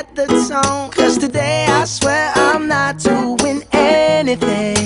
at the tone. Cause today I swear I'm not doing anything.